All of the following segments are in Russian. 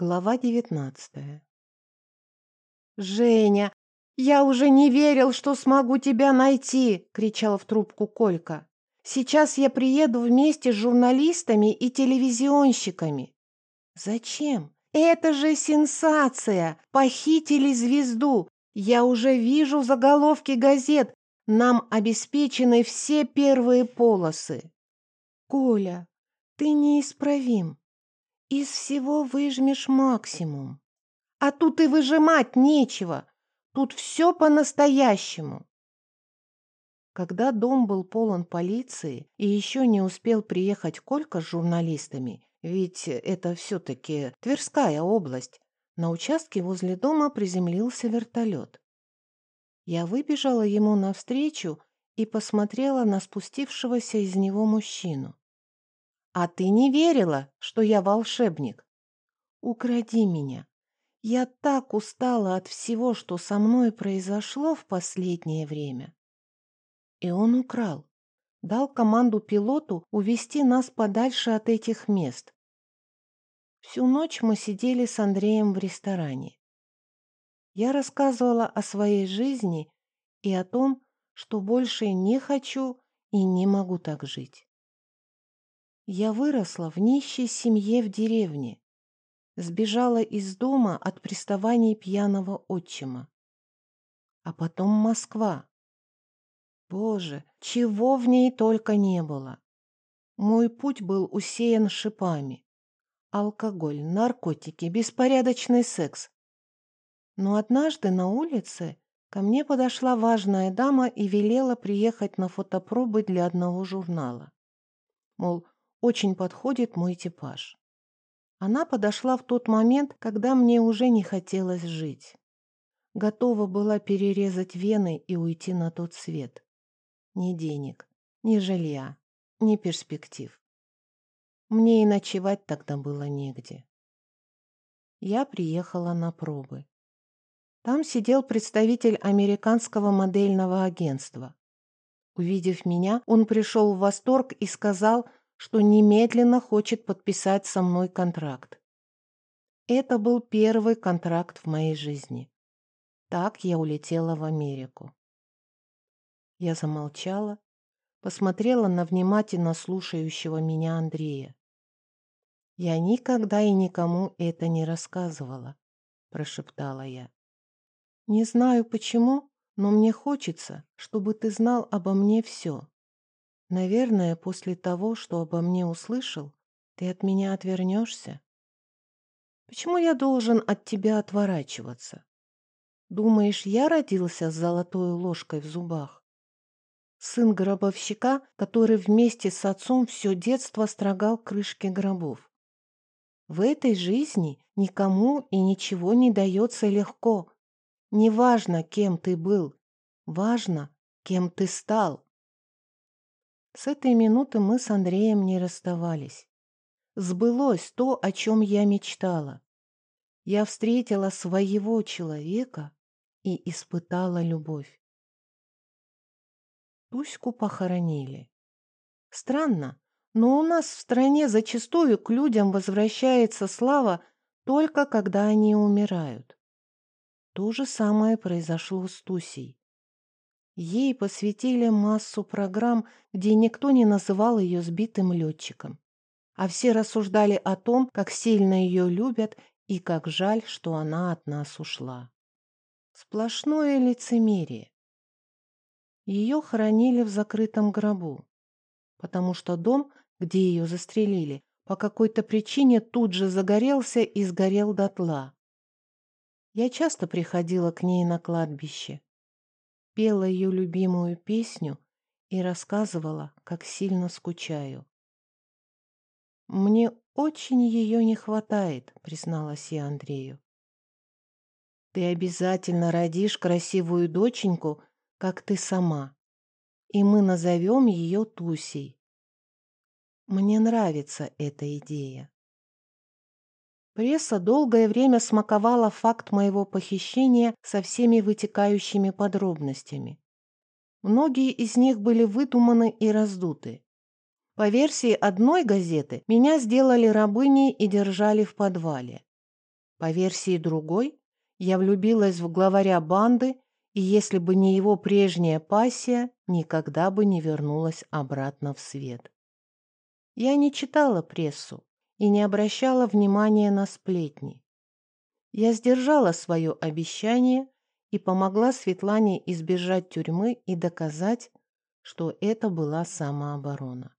Глава девятнадцатая. «Женя, я уже не верил, что смогу тебя найти!» — кричал в трубку Колька. «Сейчас я приеду вместе с журналистами и телевизионщиками». «Зачем? Это же сенсация! Похитили звезду! Я уже вижу заголовки газет. Нам обеспечены все первые полосы». «Коля, ты неисправим. Из всего выжмешь максимум. А тут и выжимать нечего. Тут все по-настоящему. Когда дом был полон полиции и еще не успел приехать Колька с журналистами, ведь это все-таки Тверская область, на участке возле дома приземлился вертолет. Я выбежала ему навстречу и посмотрела на спустившегося из него мужчину. А ты не верила, что я волшебник? Укради меня. Я так устала от всего, что со мной произошло в последнее время. И он украл. Дал команду пилоту увести нас подальше от этих мест. Всю ночь мы сидели с Андреем в ресторане. Я рассказывала о своей жизни и о том, что больше не хочу и не могу так жить. Я выросла в нищей семье в деревне. Сбежала из дома от приставаний пьяного отчима. А потом Москва. Боже, чего в ней только не было. Мой путь был усеян шипами. Алкоголь, наркотики, беспорядочный секс. Но однажды на улице ко мне подошла важная дама и велела приехать на фотопробы для одного журнала. Мол, очень подходит мой типаж. Она подошла в тот момент, когда мне уже не хотелось жить. Готова была перерезать вены и уйти на тот свет. Ни денег, ни жилья, ни перспектив. Мне и ночевать тогда было негде. Я приехала на пробы. Там сидел представитель американского модельного агентства. Увидев меня, он пришел в восторг и сказал, что немедленно хочет подписать со мной контракт. Это был первый контракт в моей жизни. Так я улетела в Америку. Я замолчала, посмотрела на внимательно слушающего меня Андрея. «Я никогда и никому это не рассказывала», — прошептала я. «Не знаю почему, но мне хочется, чтобы ты знал обо мне все. Наверное, после того, что обо мне услышал, ты от меня отвернешься. Почему я должен от тебя отворачиваться? Думаешь, я родился с золотой ложкой в зубах? Сын гробовщика, который вместе с отцом все детство строгал крышки гробов. В этой жизни никому и ничего не дается легко. Неважно, кем ты был, важно, кем ты стал. С этой минуты мы с Андреем не расставались. Сбылось то, о чем я мечтала. Я встретила своего человека и испытала любовь. Туську похоронили. Странно, но у нас в стране зачастую к людям возвращается слава только когда они умирают. То же самое произошло с Тусей. Ей посвятили массу программ, где никто не называл ее сбитым летчиком. А все рассуждали о том, как сильно ее любят и как жаль, что она от нас ушла. Сплошное лицемерие. Ее хоронили в закрытом гробу, потому что дом, где ее застрелили, по какой-то причине тут же загорелся и сгорел дотла. Я часто приходила к ней на кладбище пела ее любимую песню и рассказывала, как сильно скучаю. «Мне очень ее не хватает», — призналась я Андрею. «Ты обязательно родишь красивую доченьку, как ты сама, и мы назовем ее Тусей. Мне нравится эта идея». Пресса долгое время смаковала факт моего похищения со всеми вытекающими подробностями. Многие из них были выдуманы и раздуты. По версии одной газеты, меня сделали рабыней и держали в подвале. По версии другой, я влюбилась в главаря банды, и если бы не его прежняя пассия, никогда бы не вернулась обратно в свет. Я не читала прессу и не обращала внимания на сплетни. Я сдержала свое обещание и помогла Светлане избежать тюрьмы и доказать, что это была самооборона.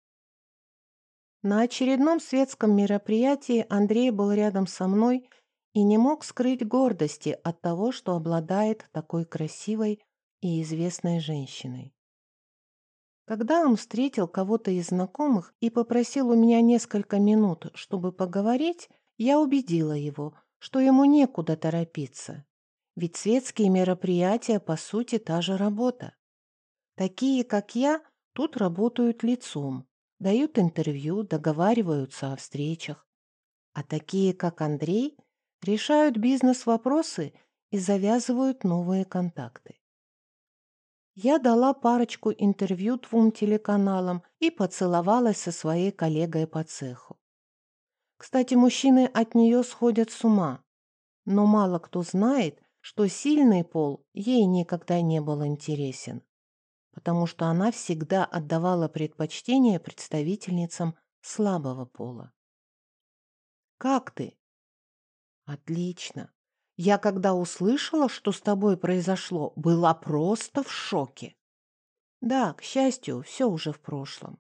На очередном светском мероприятии Андрей был рядом со мной и не мог скрыть гордости от того, что обладает такой красивой и известной женщиной. Когда он встретил кого-то из знакомых и попросил у меня несколько минут, чтобы поговорить, я убедила его, что ему некуда торопиться. Ведь светские мероприятия, по сути, та же работа. Такие, как я, тут работают лицом, дают интервью, договариваются о встречах. А такие, как Андрей, решают бизнес-вопросы и завязывают новые контакты. Я дала парочку интервью двум телеканалам и поцеловалась со своей коллегой по цеху. Кстати, мужчины от нее сходят с ума, но мало кто знает, что сильный пол ей никогда не был интересен, потому что она всегда отдавала предпочтение представительницам слабого пола. «Как ты?» Отлично. Я, когда услышала, что с тобой произошло, была просто в шоке. Да, к счастью, все уже в прошлом.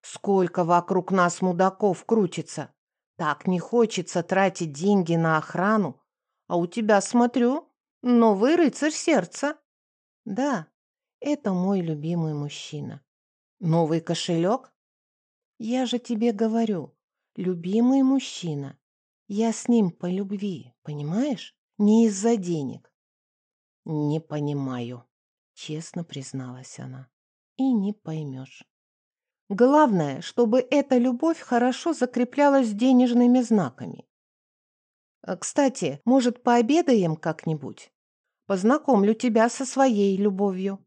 Сколько вокруг нас мудаков крутится. Так не хочется тратить деньги на охрану. А у тебя, смотрю, новый рыцарь сердца. Да, это мой любимый мужчина. Новый кошелек? Я же тебе говорю, любимый мужчина. Я с ним по любви, понимаешь? Не из-за денег. Не понимаю, честно призналась она. И не поймешь. Главное, чтобы эта любовь хорошо закреплялась денежными знаками. А, кстати, может, пообедаем как-нибудь? Познакомлю тебя со своей любовью.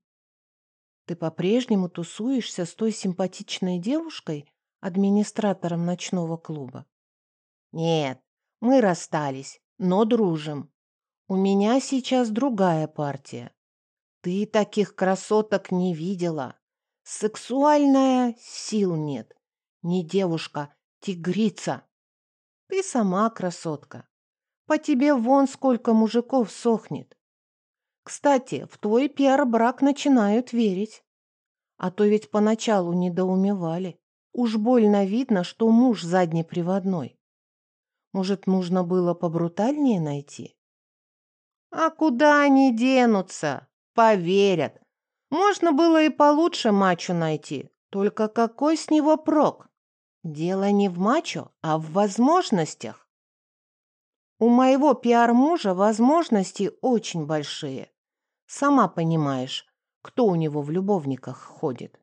Ты по-прежнему тусуешься с той симпатичной девушкой, администратором ночного клуба? Нет, мы расстались, но дружим. У меня сейчас другая партия. Ты таких красоток не видела. Сексуальная сил нет. Не девушка, тигрица. Ты сама красотка. По тебе вон сколько мужиков сохнет. Кстати, в твой пиар-брак начинают верить. А то ведь поначалу недоумевали. Уж больно видно, что муж заднеприводной. Может, нужно было побрутальнее найти? А куда они денутся? Поверят. Можно было и получше мачо найти. Только какой с него прок? Дело не в мачо, а в возможностях. У моего пиар-мужа возможности очень большие. Сама понимаешь, кто у него в любовниках ходит.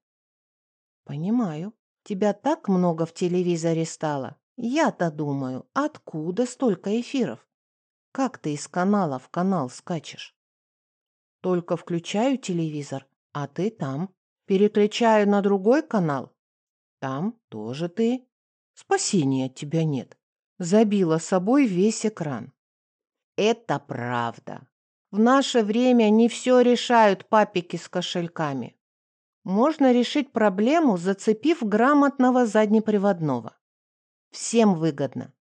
Понимаю. Тебя так много в телевизоре стало. Я-то думаю, откуда столько эфиров? Как ты из канала в канал скачешь? Только включаю телевизор, а ты там. Переключаю на другой канал. Там тоже ты. Спасения от тебя нет. Забила собой весь экран. Это правда. В наше время не все решают папики с кошельками. Можно решить проблему, зацепив грамотного заднеприводного. Всем выгодно.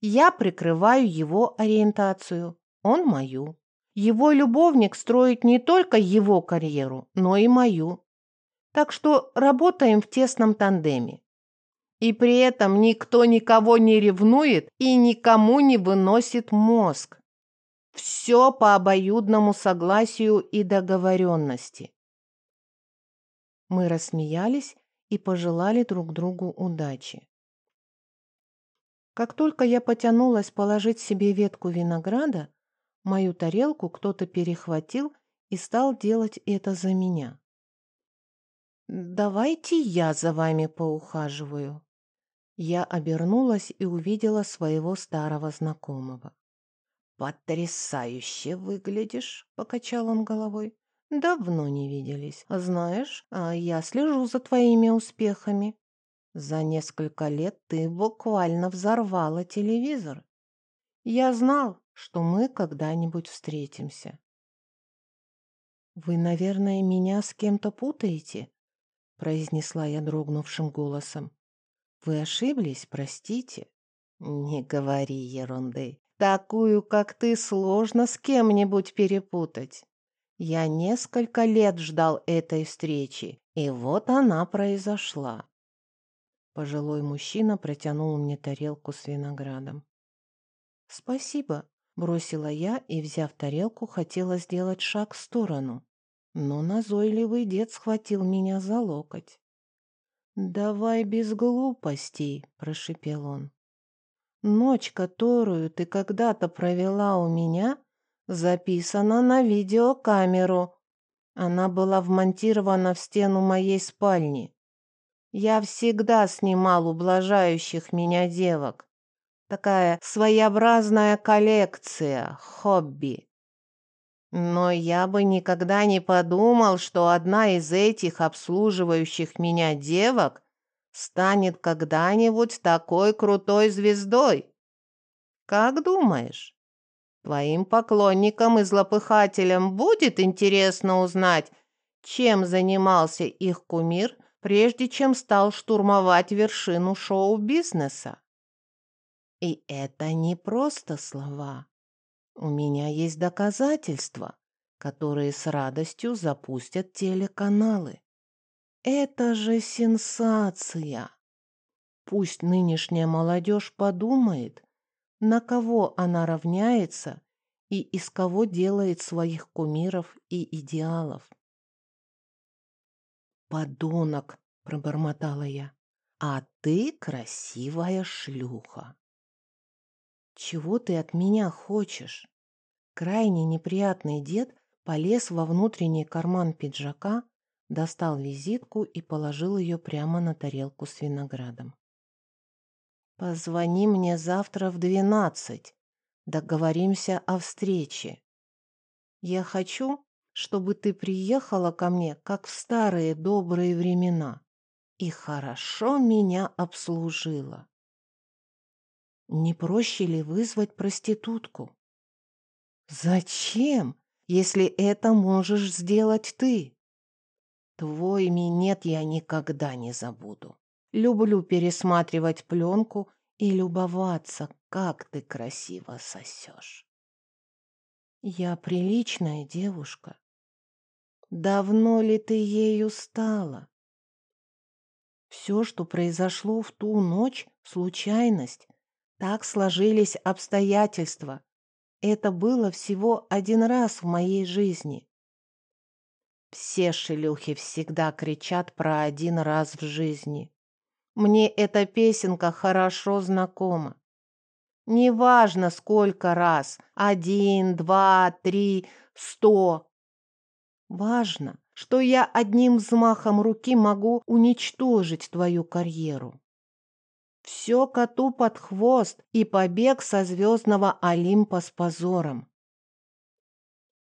Я прикрываю его ориентацию, он мою. Его любовник строит не только его карьеру, но и мою. Так что работаем в тесном тандеме. И при этом никто никого не ревнует и никому не выносит мозг. Все по обоюдному согласию и договоренности. Мы рассмеялись и пожелали друг другу удачи. Как только я потянулась положить себе ветку винограда, мою тарелку кто-то перехватил и стал делать это за меня. «Давайте я за вами поухаживаю». Я обернулась и увидела своего старого знакомого. «Потрясающе выглядишь!» — покачал он головой. «Давно не виделись. Знаешь, а я слежу за твоими успехами. За несколько лет ты буквально взорвала телевизор. Я знал, что мы когда-нибудь встретимся. «Вы, наверное, меня с кем-то путаете?» произнесла я дрогнувшим голосом. «Вы ошиблись, простите?» «Не говори ерунды. Такую, как ты, сложно с кем-нибудь перепутать. Я несколько лет ждал этой встречи, и вот она произошла». Пожилой мужчина протянул мне тарелку с виноградом. «Спасибо», — бросила я и, взяв тарелку, хотела сделать шаг в сторону. Но назойливый дед схватил меня за локоть. «Давай без глупостей», — прошипел он. «Ночь, которую ты когда-то провела у меня, записана на видеокамеру. Она была вмонтирована в стену моей спальни. Я всегда снимал ублажающих меня девок. Такая своеобразная коллекция, хобби. Но я бы никогда не подумал, что одна из этих обслуживающих меня девок станет когда-нибудь такой крутой звездой. Как думаешь, твоим поклонникам и злопыхателям будет интересно узнать, чем занимался их кумир, прежде чем стал штурмовать вершину шоу-бизнеса? И это не просто слова. У меня есть доказательства, которые с радостью запустят телеканалы. Это же сенсация. Пусть нынешняя молодежь подумает, на кого она равняется и из кого делает своих кумиров и идеалов. «Подонок!» — пробормотала я. «А ты красивая шлюха!» «Чего ты от меня хочешь?» Крайне неприятный дед полез во внутренний карман пиджака, достал визитку и положил ее прямо на тарелку с виноградом. «Позвони мне завтра в двенадцать. Договоримся о встрече. Я хочу, чтобы ты приехала ко мне, как в старые добрые времена, и хорошо меня обслужила. Не проще ли вызвать проститутку? Зачем, если это можешь сделать ты? Твой минет я никогда не забуду. Люблю пересматривать пленку и любоваться, как ты красиво сосешь. Я приличная девушка. Давно ли ты ею стала? Все, что произошло в ту ночь, случайность. Так сложились обстоятельства. Это было всего один раз в моей жизни. Все шелюхи всегда кричат про один раз в жизни. Мне эта песенка хорошо знакома. Неважно, сколько раз – один, два, три, сто. Важно, что я одним взмахом руки могу уничтожить твою карьеру. Все коту под хвост и побег со звездного Олимпа с позором.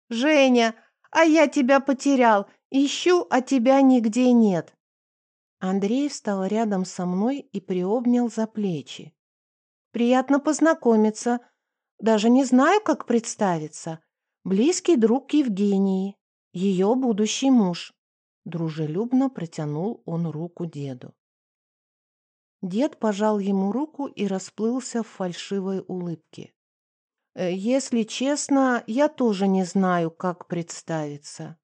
«Женя, а я тебя потерял! Ищу, а тебя нигде нет!» Андрей встал рядом со мной и приобнял за плечи. «Приятно познакомиться. Даже не знаю, как представиться. Близкий друг Евгении, ее будущий муж». Дружелюбно протянул он руку деду. Дед пожал ему руку и расплылся в фальшивой улыбке. «Э, «Если честно, я тоже не знаю, как представиться.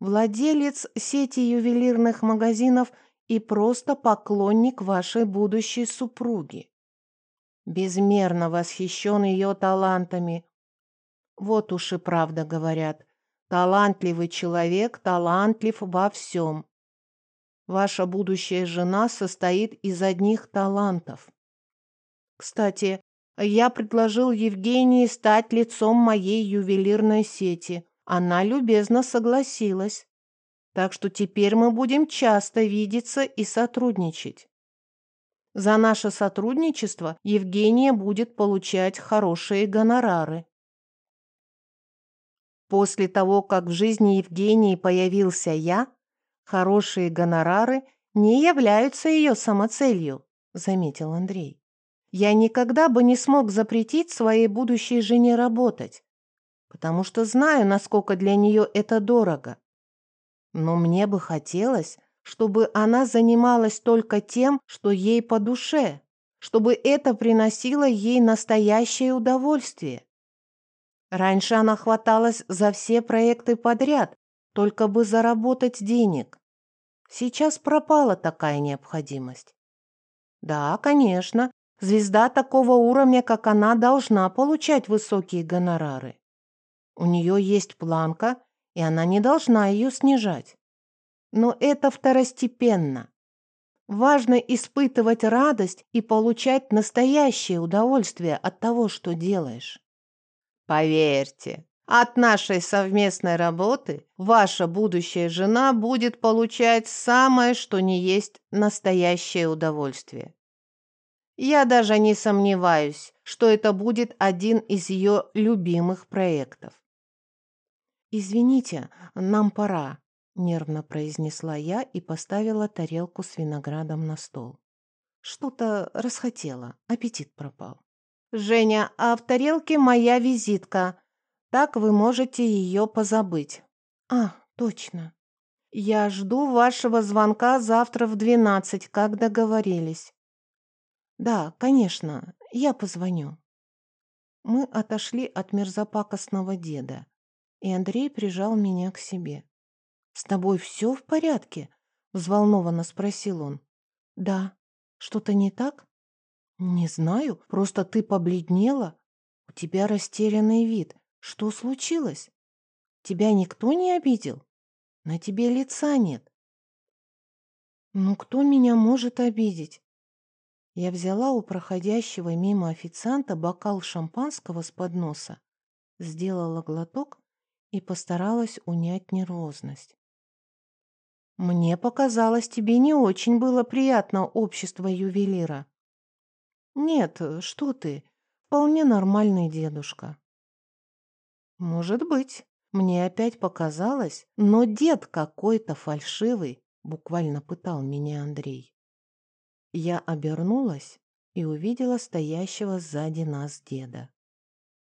Владелец сети ювелирных магазинов и просто поклонник вашей будущей супруги. Безмерно восхищен ее талантами. Вот уж и правда говорят, талантливый человек талантлив во всем. Ваша будущая жена состоит из одних талантов. Кстати, я предложил Евгении стать лицом моей ювелирной сети. Она любезно согласилась. Так что теперь мы будем часто видеться и сотрудничать. За наше сотрудничество Евгения будет получать хорошие гонорары. После того, как в жизни Евгении появился я, Хорошие гонорары не являются ее самоцелью, заметил Андрей. я никогда бы не смог запретить своей будущей жене работать, потому что знаю, насколько для нее это дорого. Но мне бы хотелось, чтобы она занималась только тем, что ей по душе, чтобы это приносило ей настоящее удовольствие. Раньше она хваталась за все проекты подряд, только бы заработать денег. Сейчас пропала такая необходимость. Да, конечно, звезда такого уровня, как она, должна получать высокие гонорары. У нее есть планка, и она не должна ее снижать. Но это второстепенно. Важно испытывать радость и получать настоящее удовольствие от того, что делаешь. Поверьте, от нашей совместной работы ваша будущая жена будет получать самое, что не есть настоящее удовольствие. Я даже не сомневаюсь, что это будет один из ее любимых проектов. «Извините, нам пора», — нервно произнесла я и поставила тарелку с виноградом на стол. Что-то расхотела, аппетит пропал. «Женя, а в тарелке моя визитка. Так вы можете ее позабыть». «А, точно. Я жду вашего звонка завтра в двенадцать, как договорились». «Да, конечно, я позвоню». Мы отошли от мерзопакостного деда и Андрей прижал меня к себе. «С тобой все в порядке?» — взволнованно спросил он. «Да. Что-то не так?» «Не знаю, просто ты побледнела. У тебя растерянный вид. Что случилось? Тебя никто не обидел? На тебе лица нет». «Ну кто меня может обидеть?» Я взяла у проходящего мимо официанта бокал шампанского с подноса, сделала глоток и постаралась унять нервозность. «Мне показалось, тебе не очень было приятно общество ювелира». «Нет, что ты, вполне нормальный дедушка». «Может быть, мне опять показалось, но дед какой-то фальшивый», буквально пытал меня Андрей. Я обернулась и увидела стоящего сзади нас деда.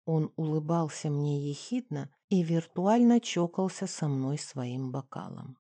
Он улыбался мне ехидно и виртуально чокался со мной своим бокалом.